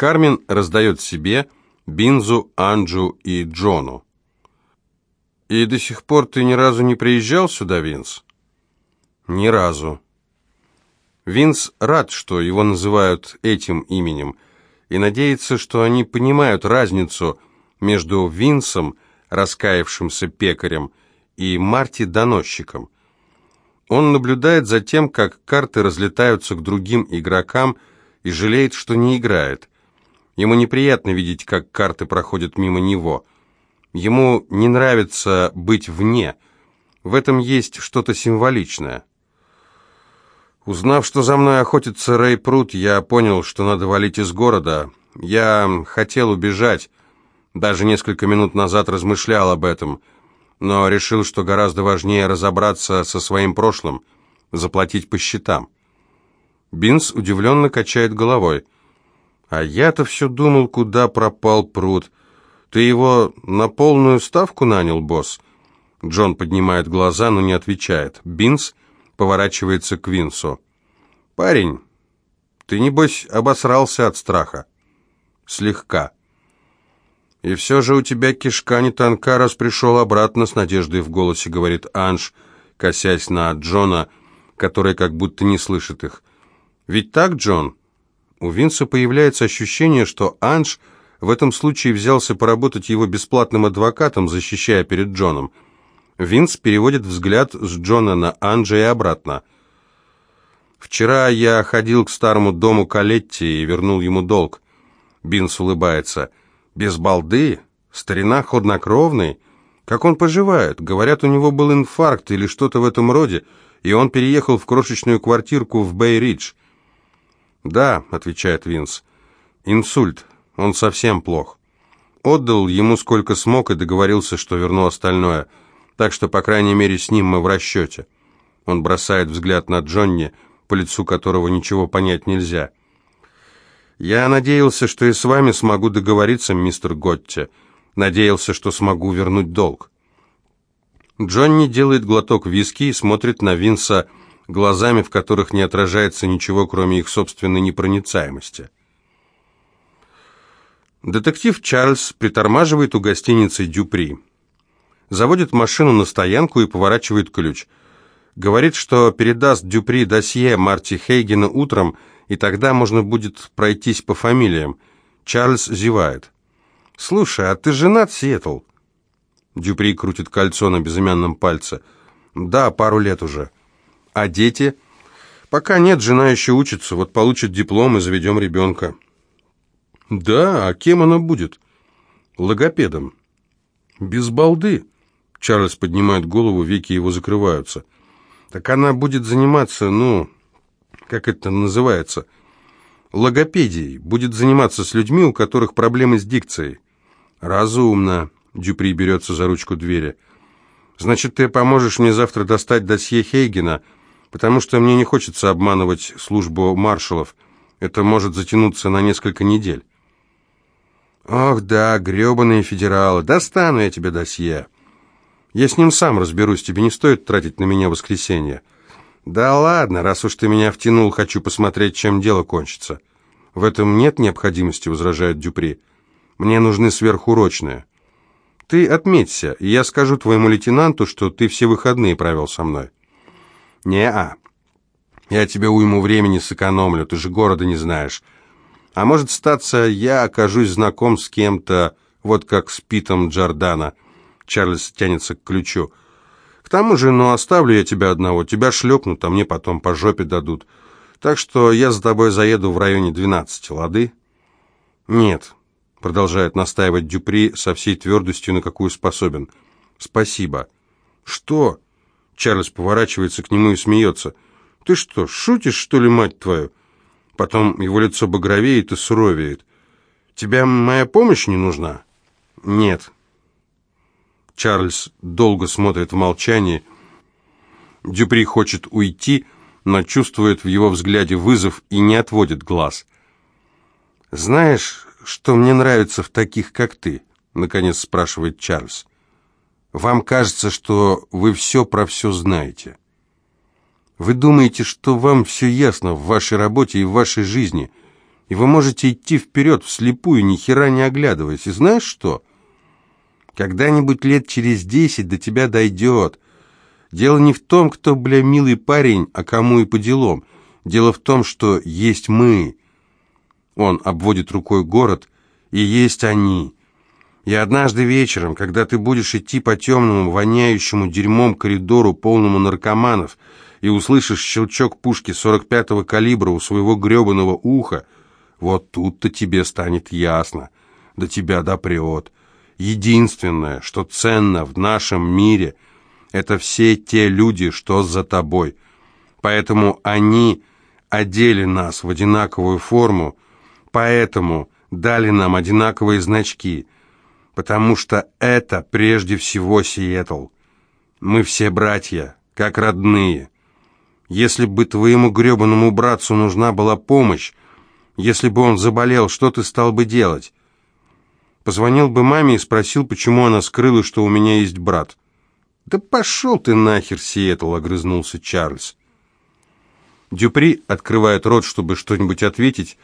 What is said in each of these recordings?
Кармен раздает себе, Бинзу, Анджу и Джону. «И до сих пор ты ни разу не приезжал сюда, Винс?» «Ни разу». Винс рад, что его называют этим именем, и надеется, что они понимают разницу между Винсом, раскаявшимся пекарем, и Марти доносчиком. Он наблюдает за тем, как карты разлетаются к другим игрокам и жалеет, что не играет. Ему неприятно видеть, как карты проходят мимо него. Ему не нравится быть вне. В этом есть что-то символичное. Узнав, что за мной охотится Рэй Прут, я понял, что надо валить из города. Я хотел убежать. Даже несколько минут назад размышлял об этом, но решил, что гораздо важнее разобраться со своим прошлым, заплатить по счетам. Бинс удивленно качает головой. «А я-то все думал, куда пропал Прут. Ты его на полную ставку нанял, босс?» Джон поднимает глаза, но не отвечает. Бинс поворачивается к Винсу. «Парень, ты, небось, обосрался от страха?» «Слегка». «И все же у тебя кишка не тонка, раз пришел обратно с надеждой в голосе», — говорит Анж, косясь на Джона, который как будто не слышит их. «Ведь так, Джон?» У Винса появляется ощущение, что Анж в этом случае взялся поработать его бесплатным адвокатом, защищая перед Джоном. Винс переводит взгляд с Джона на Анджа и обратно. «Вчера я ходил к старому дому Калетти и вернул ему долг». Бинс улыбается. «Без балды? Старина ходнокровный? Как он поживает? Говорят, у него был инфаркт или что-то в этом роде, и он переехал в крошечную квартирку в Бэй-Ридж». «Да», — отвечает Винс. «Инсульт. Он совсем плох. Отдал ему сколько смог и договорился, что верну остальное» так что, по крайней мере, с ним мы в расчете. Он бросает взгляд на Джонни, по лицу которого ничего понять нельзя. «Я надеялся, что и с вами смогу договориться, мистер Готти. Надеялся, что смогу вернуть долг». Джонни делает глоток виски и смотрит на Винса глазами, в которых не отражается ничего, кроме их собственной непроницаемости. Детектив Чарльз притормаживает у гостиницы «Дюпри» заводит машину на стоянку и поворачивает ключ. Говорит, что передаст Дюпри досье Марти Хейгена утром, и тогда можно будет пройтись по фамилиям. Чарльз зевает. «Слушай, а ты женат, Сиэтл?» Дюпри крутит кольцо на безымянном пальце. «Да, пару лет уже». «А дети?» «Пока нет, жена еще учится. Вот получит диплом и заведем ребенка». «Да, а кем она будет?» «Логопедом». «Без балды». Чарльз поднимает голову, веки его закрываются. Так она будет заниматься, ну, как это называется, логопедией, будет заниматься с людьми, у которых проблемы с дикцией. Разумно. Дюпри берется за ручку двери. Значит, ты поможешь мне завтра достать досье Хейгена, потому что мне не хочется обманывать службу маршалов. Это может затянуться на несколько недель. Ох, да, гребаные федералы, достану я тебе досье. Я с ним сам разберусь, тебе не стоит тратить на меня воскресенье. Да ладно, раз уж ты меня втянул, хочу посмотреть, чем дело кончится. В этом нет необходимости, возражает Дюпри. Мне нужны сверхурочные. Ты отметься, и я скажу твоему лейтенанту, что ты все выходные провел со мной. Не-а. Я тебе уйму времени сэкономлю, ты же города не знаешь. А может статься, я окажусь знаком с кем-то, вот как с Питом Джордана — Чарльз тянется к ключу. «К тому же, ну, оставлю я тебя одного. Тебя шлепнут, а мне потом по жопе дадут. Так что я за тобой заеду в районе двенадцати, лады?» «Нет», — продолжает настаивать Дюпри со всей твердостью, на какую способен. «Спасибо». «Что?» Чарльз поворачивается к нему и смеется. «Ты что, шутишь, что ли, мать твою?» Потом его лицо багровеет и суровеет. «Тебя моя помощь не нужна?» «Нет», Чарльз долго смотрит в молчании. Дюпри хочет уйти, но чувствует в его взгляде вызов и не отводит глаз. «Знаешь, что мне нравится в таких, как ты?» — наконец спрашивает Чарльз. «Вам кажется, что вы все про все знаете. Вы думаете, что вам все ясно в вашей работе и в вашей жизни. И вы можете идти вперед вслепую, ни хера не оглядываясь. И знаешь что? Когда-нибудь лет через десять до тебя дойдет. Дело не в том, кто, бля, милый парень, а кому и по делам. Дело в том, что есть мы. Он обводит рукой город, и есть они. И однажды вечером, когда ты будешь идти по темному, воняющему дерьмом коридору, полному наркоманов, и услышишь щелчок пушки 45-го калибра у своего гребаного уха, вот тут-то тебе станет ясно, до тебя допрет. Единственное, что ценно в нашем мире, это все те люди, что за тобой. Поэтому они одели нас в одинаковую форму, поэтому дали нам одинаковые значки, потому что это прежде всего Сиэтл. Мы все братья, как родные. Если бы твоему гребаному братцу нужна была помощь, если бы он заболел, что ты стал бы делать? Позвонил бы маме и спросил, почему она скрыла, что у меня есть брат. «Да пошел ты нахер, Сиэтл!» — огрызнулся Чарльз. Дюпри открывает рот, чтобы что-нибудь ответить,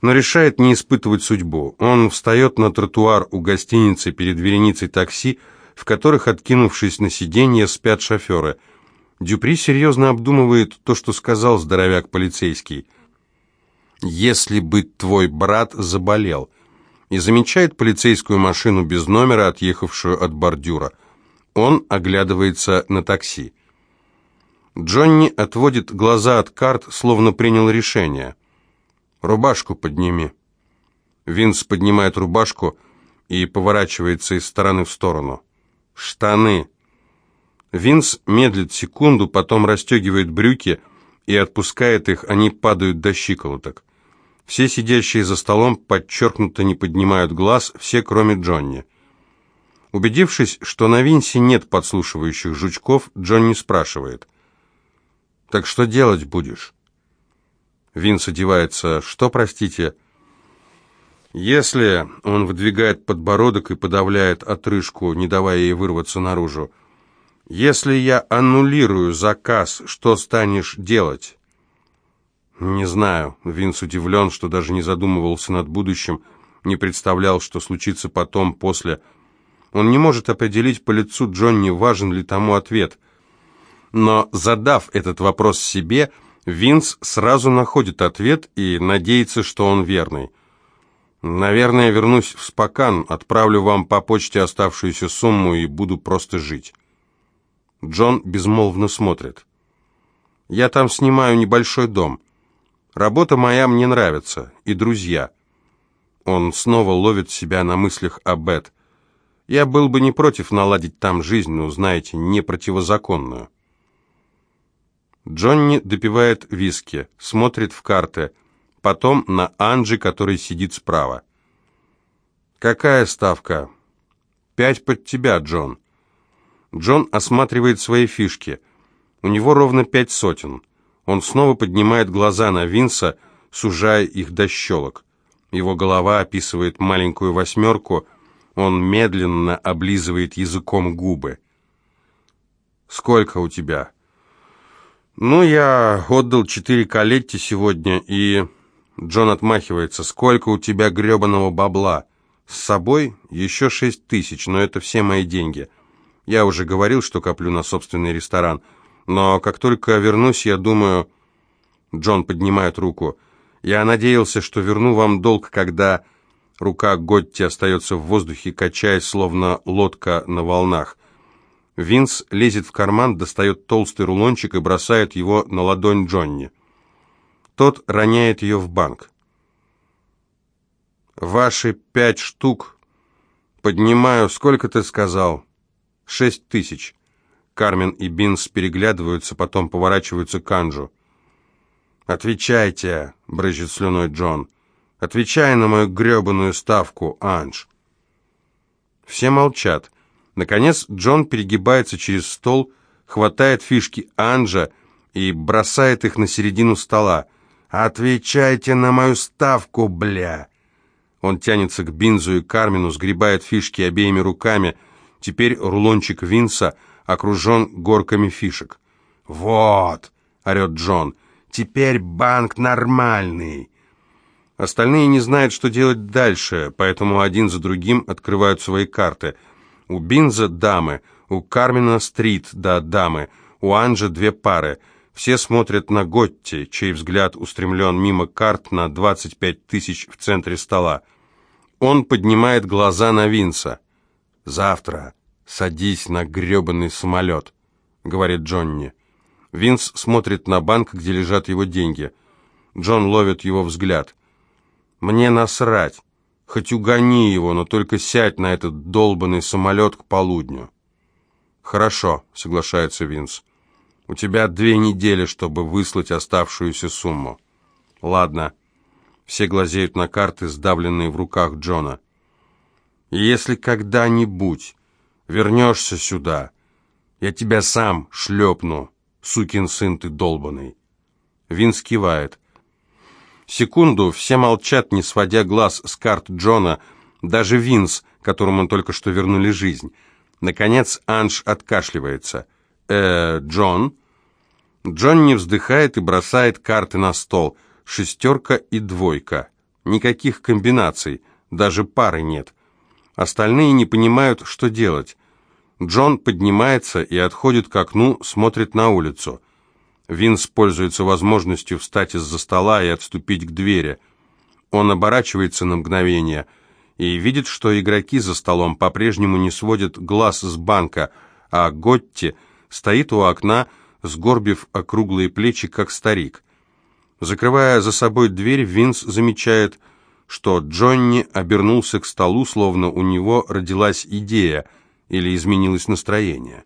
но решает не испытывать судьбу. Он встает на тротуар у гостиницы перед вереницей такси, в которых, откинувшись на сиденье, спят шоферы. Дюпри серьезно обдумывает то, что сказал здоровяк полицейский. «Если бы твой брат заболел», и замечает полицейскую машину без номера, отъехавшую от бордюра. Он оглядывается на такси. Джонни отводит глаза от карт, словно принял решение. «Рубашку подними». Винс поднимает рубашку и поворачивается из стороны в сторону. «Штаны». Винс медлит секунду, потом расстегивает брюки и отпускает их, они падают до щиколоток. Все сидящие за столом подчеркнуто не поднимают глаз, все кроме Джонни. Убедившись, что на Винсе нет подслушивающих жучков, Джонни спрашивает – «Так что делать будешь?» Винс одевается. «Что, простите?» «Если...» — он выдвигает подбородок и подавляет отрыжку, не давая ей вырваться наружу. «Если я аннулирую заказ, что станешь делать?» «Не знаю». Винс удивлен, что даже не задумывался над будущим, не представлял, что случится потом, после. Он не может определить по лицу Джонни, важен ли тому ответ. Но задав этот вопрос себе, Винс сразу находит ответ и надеется, что он верный. «Наверное, вернусь в Спокан, отправлю вам по почте оставшуюся сумму и буду просто жить». Джон безмолвно смотрит. «Я там снимаю небольшой дом. Работа моя мне нравится, и друзья». Он снова ловит себя на мыслях о Бет. «Я был бы не против наладить там жизнь, но, знаете, не противозаконную». Джонни допивает виски, смотрит в карты, потом на Анджи, который сидит справа. «Какая ставка?» «Пять под тебя, Джон». Джон осматривает свои фишки. У него ровно пять сотен. Он снова поднимает глаза на Винса, сужая их до щелок. Его голова описывает маленькую восьмерку, он медленно облизывает языком губы. «Сколько у тебя?» «Ну, я отдал четыре калетти сегодня, и...» Джон отмахивается. «Сколько у тебя гребаного бабла?» «С собой еще шесть тысяч, но это все мои деньги. Я уже говорил, что коплю на собственный ресторан. Но как только вернусь, я думаю...» Джон поднимает руку. «Я надеялся, что верну вам долг, когда...» Рука Готти остается в воздухе, качаясь, словно лодка на волнах. Винс лезет в карман, достает толстый рулончик и бросает его на ладонь Джонни. Тот роняет ее в банк. «Ваши пять штук. Поднимаю. Сколько ты сказал?» «Шесть тысяч». Кармен и Бинс переглядываются, потом поворачиваются к Анжу. «Отвечайте», — брызжет слюной Джон. «Отвечай на мою гребаную ставку, Анж». Все молчат. Наконец Джон перегибается через стол, хватает фишки Анжа и бросает их на середину стола. «Отвечайте на мою ставку, бля!» Он тянется к Бинзу и Кармину, сгребает фишки обеими руками. Теперь рулончик Винса окружен горками фишек. «Вот!» — орет Джон. «Теперь банк нормальный!» Остальные не знают, что делать дальше, поэтому один за другим открывают свои карты. У Бинза дамы, у Кармина стрит, да, дамы, у Анжи две пары. Все смотрят на Готти, чей взгляд устремлен мимо карт на 25 тысяч в центре стола. Он поднимает глаза на Винса. «Завтра садись на гребаный самолет», — говорит Джонни. Винс смотрит на банк, где лежат его деньги. Джон ловит его взгляд. Мне насрать. Хоть угони его, но только сядь на этот долбанный самолет к полудню. Хорошо, соглашается Винс. У тебя две недели, чтобы выслать оставшуюся сумму. Ладно. Все глазеют на карты, сдавленные в руках Джона. Если когда-нибудь вернешься сюда, я тебя сам шлепну, сукин сын ты долбанный. Винс кивает. Секунду все молчат, не сводя глаз с карт Джона, даже Винс, которому только что вернули жизнь. Наконец Анж откашливается. «Э, Джон?» Джон не вздыхает и бросает карты на стол. Шестерка и двойка. Никаких комбинаций, даже пары нет. Остальные не понимают, что делать. Джон поднимается и отходит к окну, смотрит на улицу. Винс пользуется возможностью встать из-за стола и отступить к двери. Он оборачивается на мгновение и видит, что игроки за столом по-прежнему не сводят глаз с банка, а Готти стоит у окна, сгорбив округлые плечи, как старик. Закрывая за собой дверь, Винс замечает, что Джонни обернулся к столу, словно у него родилась идея или изменилось настроение.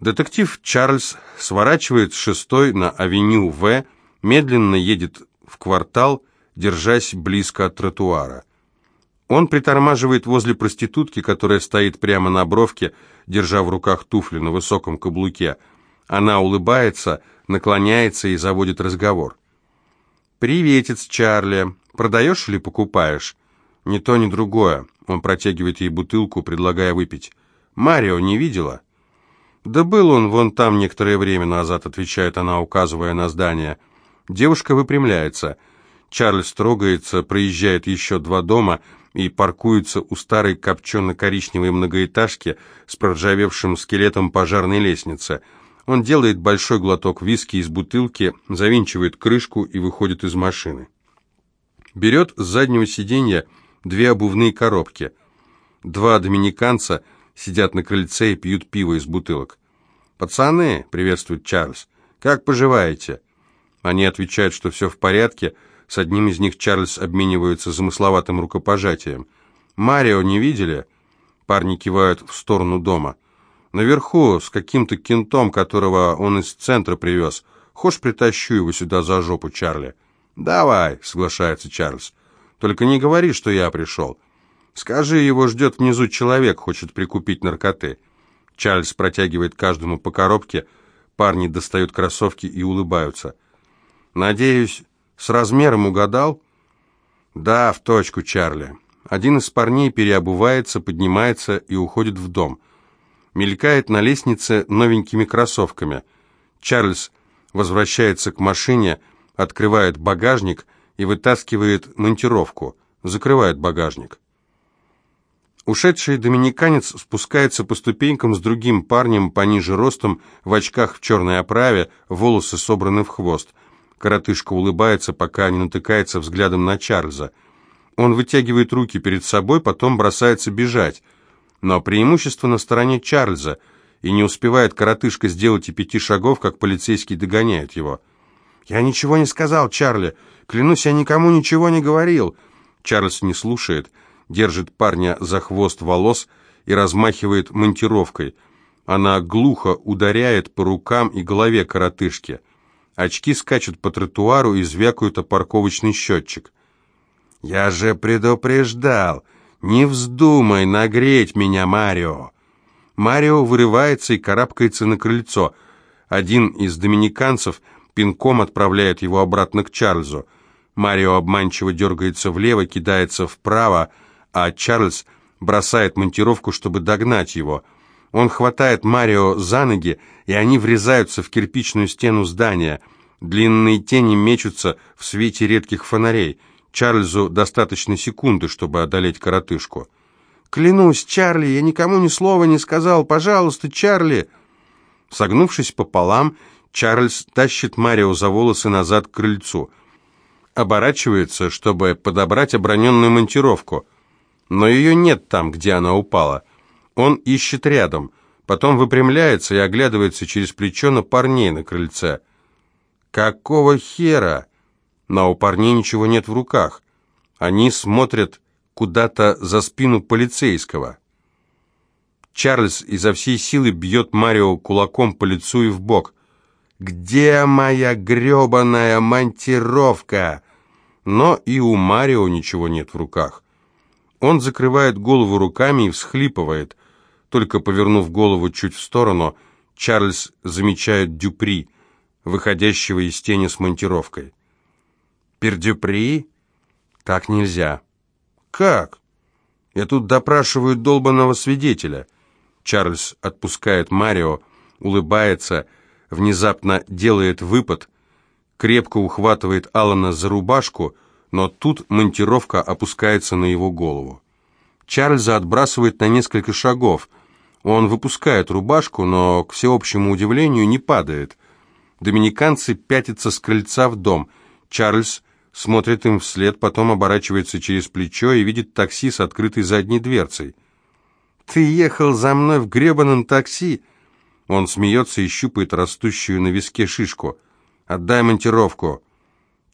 Детектив Чарльз сворачивает с шестой на авеню В, медленно едет в квартал, держась близко от тротуара. Он притормаживает возле проститутки, которая стоит прямо на бровке, держа в руках туфли на высоком каблуке. Она улыбается, наклоняется и заводит разговор. «Приветец, Чарли. Продаешь или покупаешь?» «Ни то, ни другое». Он протягивает ей бутылку, предлагая выпить. «Марио не видела?» «Да был он вон там некоторое время назад», — отвечает она, указывая на здание. Девушка выпрямляется. Чарльз трогается, проезжает еще два дома и паркуется у старой копчено-коричневой многоэтажки с проржавевшим скелетом пожарной лестницы. Он делает большой глоток виски из бутылки, завинчивает крышку и выходит из машины. Берет с заднего сиденья две обувные коробки. Два доминиканца — сидят на крыльце и пьют пиво из бутылок. «Пацаны!» — приветствует Чарльз. «Как поживаете?» Они отвечают, что все в порядке. С одним из них Чарльз обменивается замысловатым рукопожатием. «Марио не видели?» Парни кивают в сторону дома. «Наверху, с каким-то кентом, которого он из центра привез. Хошь притащу его сюда за жопу, Чарли?» «Давай», — соглашается Чарльз. «Только не говори, что я пришел. Скажи, его ждет внизу человек, хочет прикупить наркоты. Чарльз протягивает каждому по коробке, парни достают кроссовки и улыбаются. Надеюсь, с размером угадал? Да, в точку, Чарли. Один из парней переобувается, поднимается и уходит в дом. Мелькает на лестнице новенькими кроссовками. Чарльз возвращается к машине, открывает багажник и вытаскивает монтировку, закрывает багажник. Ушедший доминиканец спускается по ступенькам с другим парнем пониже ростом, в очках в черной оправе, волосы собраны в хвост. Коротышка улыбается, пока не натыкается взглядом на Чарльза. Он вытягивает руки перед собой, потом бросается бежать. Но преимущество на стороне Чарльза, и не успевает коротышка сделать и пяти шагов, как полицейский догоняет его. «Я ничего не сказал, Чарли. Клянусь, я никому ничего не говорил». Чарльз не слушает держит парня за хвост волос и размахивает монтировкой. Она глухо ударяет по рукам и голове коротышки. Очки скачут по тротуару и звякают о парковочный счетчик. «Я же предупреждал! Не вздумай нагреть меня, Марио!» Марио вырывается и карабкается на крыльцо. Один из доминиканцев пинком отправляет его обратно к Чарльзу. Марио обманчиво дергается влево, кидается вправо, а Чарльз бросает монтировку, чтобы догнать его. Он хватает Марио за ноги, и они врезаются в кирпичную стену здания. Длинные тени мечутся в свете редких фонарей. Чарльзу достаточно секунды, чтобы одолеть коротышку. «Клянусь, Чарли, я никому ни слова не сказал. Пожалуйста, Чарли!» Согнувшись пополам, Чарльз тащит Марио за волосы назад к крыльцу. Оборачивается, чтобы подобрать оброненную монтировку. Но ее нет там, где она упала. Он ищет рядом, потом выпрямляется и оглядывается через плечо на парней на крыльце. «Какого хера?» Но у парней ничего нет в руках. Они смотрят куда-то за спину полицейского. Чарльз изо всей силы бьет Марио кулаком по лицу и в бок. «Где моя гребаная монтировка?» Но и у Марио ничего нет в руках. Он закрывает голову руками и всхлипывает. Только повернув голову чуть в сторону, Чарльз замечает Дюпри, выходящего из тени с монтировкой. «Пердюпри? Так нельзя». «Как?» «Я тут допрашиваю долбанного свидетеля». Чарльз отпускает Марио, улыбается, внезапно делает выпад, крепко ухватывает Алана за рубашку, но тут монтировка опускается на его голову. Чарльза отбрасывает на несколько шагов. Он выпускает рубашку, но, к всеобщему удивлению, не падает. Доминиканцы пятятся с крыльца в дом. Чарльз смотрит им вслед, потом оборачивается через плечо и видит такси с открытой задней дверцей. «Ты ехал за мной в гребаном такси!» Он смеется и щупает растущую на виске шишку. «Отдай монтировку!»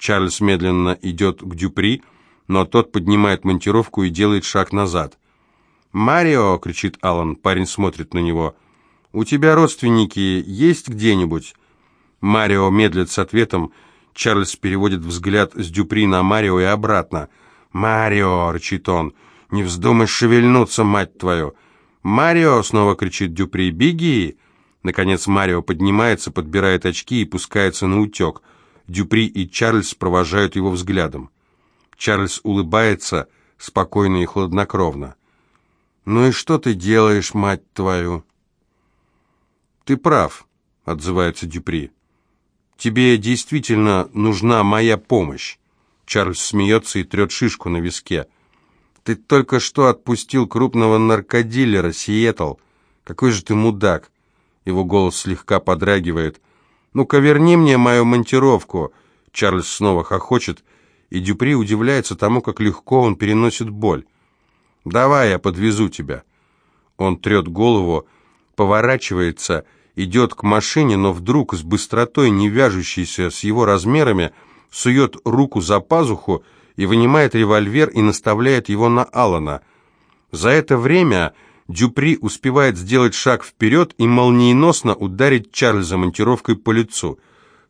Чарльз медленно идет к Дюпри, но тот поднимает монтировку и делает шаг назад. «Марио!» — кричит Алан. Парень смотрит на него. «У тебя родственники есть где-нибудь?» Марио медлит с ответом. Чарльз переводит взгляд с Дюпри на Марио и обратно. «Марио!» — рычит он. «Не вздумай шевельнуться, мать твою!» «Марио!» — снова кричит Дюпри. «Беги!» Наконец Марио поднимается, подбирает очки и пускается на утек. Дюпри и Чарльз провожают его взглядом. Чарльз улыбается спокойно и хладнокровно. «Ну и что ты делаешь, мать твою?» «Ты прав», — отзывается Дюпри. Тебе действительно нужна моя помощь. Чарльз смеется и трет шишку на виске. Ты только что отпустил крупного наркодилера, Сиэтл. Какой же ты мудак. Его голос слегка подрагивает. Ну-ка, верни мне мою монтировку. Чарльз снова хохочет, и Дюпри удивляется тому, как легко он переносит боль. «Давай, я подвезу тебя». Он трет голову, поворачивается идет к машине, но вдруг с быстротой, не вяжущейся с его размерами, сует руку за пазуху и вынимает револьвер и наставляет его на Алана. За это время Дюпри успевает сделать шаг вперед и молниеносно ударить Чарльза монтировкой по лицу.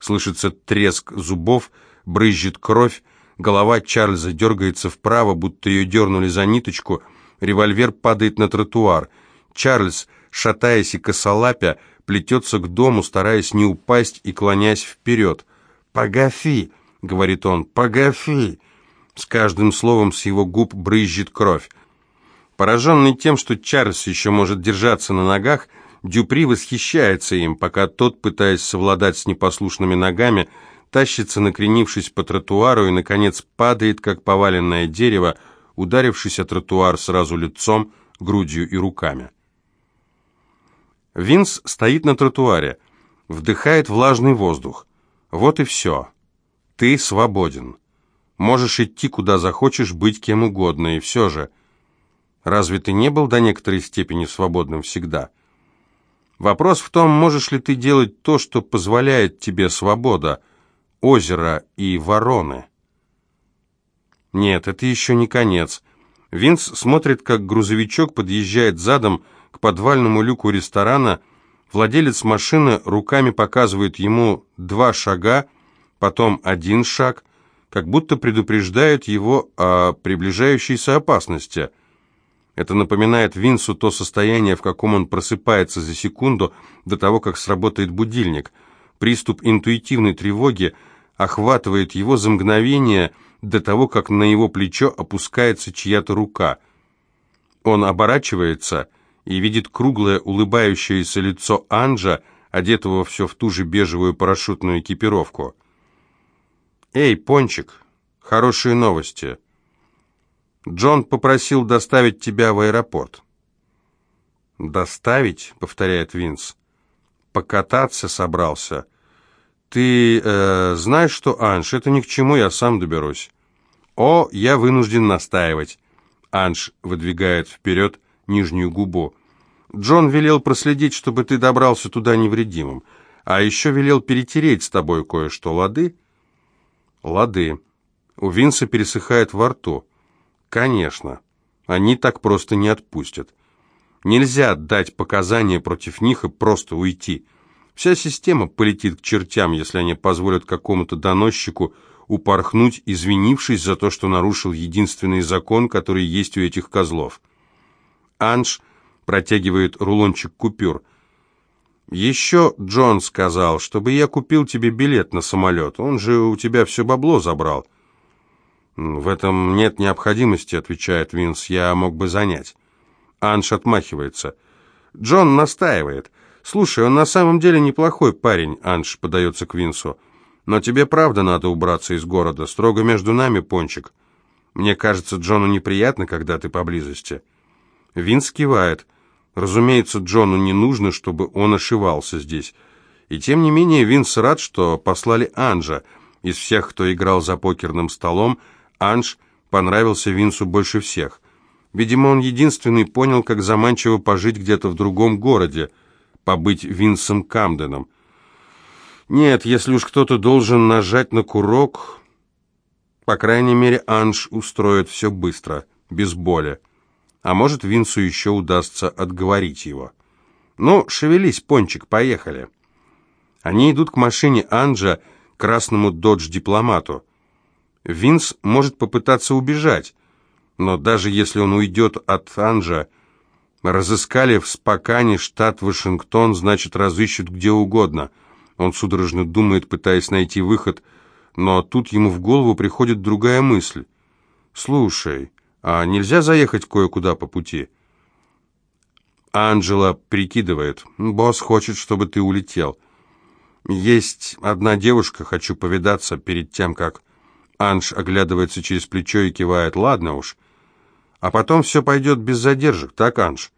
Слышится треск зубов, брызжет кровь, голова Чарльза дергается вправо, будто ее дернули за ниточку, револьвер падает на тротуар. Чарльз, шатаясь и косолапя, плетется к дому, стараясь не упасть и клонясь вперед. «Погафи!» — говорит он, «погафи!» С каждым словом с его губ брызжет кровь. Пораженный тем, что Чарльз еще может держаться на ногах, Дюпри восхищается им, пока тот, пытаясь совладать с непослушными ногами, тащится, накренившись по тротуару и, наконец, падает, как поваленное дерево, ударившись о тротуар сразу лицом, грудью и руками. Винс стоит на тротуаре, вдыхает влажный воздух. Вот и все. Ты свободен. Можешь идти куда захочешь, быть кем угодно, и все же. Разве ты не был до некоторой степени свободным всегда? Вопрос в том, можешь ли ты делать то, что позволяет тебе свобода, озеро и вороны. Нет, это еще не конец. Винс смотрит, как грузовичок подъезжает задом к подвальному люку ресторана, владелец машины руками показывает ему два шага, потом один шаг, как будто предупреждает его о приближающейся опасности. Это напоминает Винсу то состояние, в каком он просыпается за секунду до того, как сработает будильник. Приступ интуитивной тревоги охватывает его за мгновение до того, как на его плечо опускается чья-то рука. Он оборачивается и видит круглое улыбающееся лицо Анджа, одетого все в ту же бежевую парашютную экипировку. «Эй, Пончик, хорошие новости. Джон попросил доставить тебя в аэропорт». «Доставить?» — повторяет Винс. «Покататься собрался. Ты э, знаешь что, Анж, это ни к чему, я сам доберусь». «О, я вынужден настаивать». Анж выдвигает вперед нижнюю губу. «Джон велел проследить, чтобы ты добрался туда невредимым, а еще велел перетереть с тобой кое-что, лады?» «Лады». У Винса пересыхает во рту. «Конечно. Они так просто не отпустят. Нельзя дать показания против них и просто уйти. Вся система полетит к чертям, если они позволят какому-то доносчику упорхнуть, извинившись за то, что нарушил единственный закон, который есть у этих козлов. Анж протягивает рулончик купюр. «Еще Джон сказал, чтобы я купил тебе билет на самолет. Он же у тебя все бабло забрал». «В этом нет необходимости», — отвечает Винс, — «я мог бы занять». Анж отмахивается. «Джон настаивает. Слушай, он на самом деле неплохой парень», — Анж подается к Винсу. Но тебе правда надо убраться из города, строго между нами, Пончик. Мне кажется, Джону неприятно, когда ты поблизости». Винс кивает. Разумеется, Джону не нужно, чтобы он ошивался здесь. И тем не менее Винс рад, что послали Анжа. Из всех, кто играл за покерным столом, Анж понравился Винсу больше всех. Видимо, он единственный понял, как заманчиво пожить где-то в другом городе, побыть Винсом Камденом. Нет, если уж кто-то должен нажать на курок, по крайней мере, Анж устроит все быстро, без боли. А может, Винсу еще удастся отговорить его. Ну, шевелись, Пончик, поехали. Они идут к машине Анжа, красному додж-дипломату. Винс может попытаться убежать, но даже если он уйдет от Анжа, разыскали в Спокане штат Вашингтон, значит, разыщут где угодно — он судорожно думает, пытаясь найти выход, но тут ему в голову приходит другая мысль. «Слушай, а нельзя заехать кое-куда по пути?» Анджела прикидывает. «Босс хочет, чтобы ты улетел. Есть одна девушка, хочу повидаться перед тем, как...» Анж оглядывается через плечо и кивает. «Ладно уж. А потом все пойдет без задержек, так, Анж?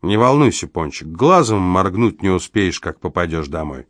Не волнуйся, Пончик, глазом моргнуть не успеешь, как попадешь домой».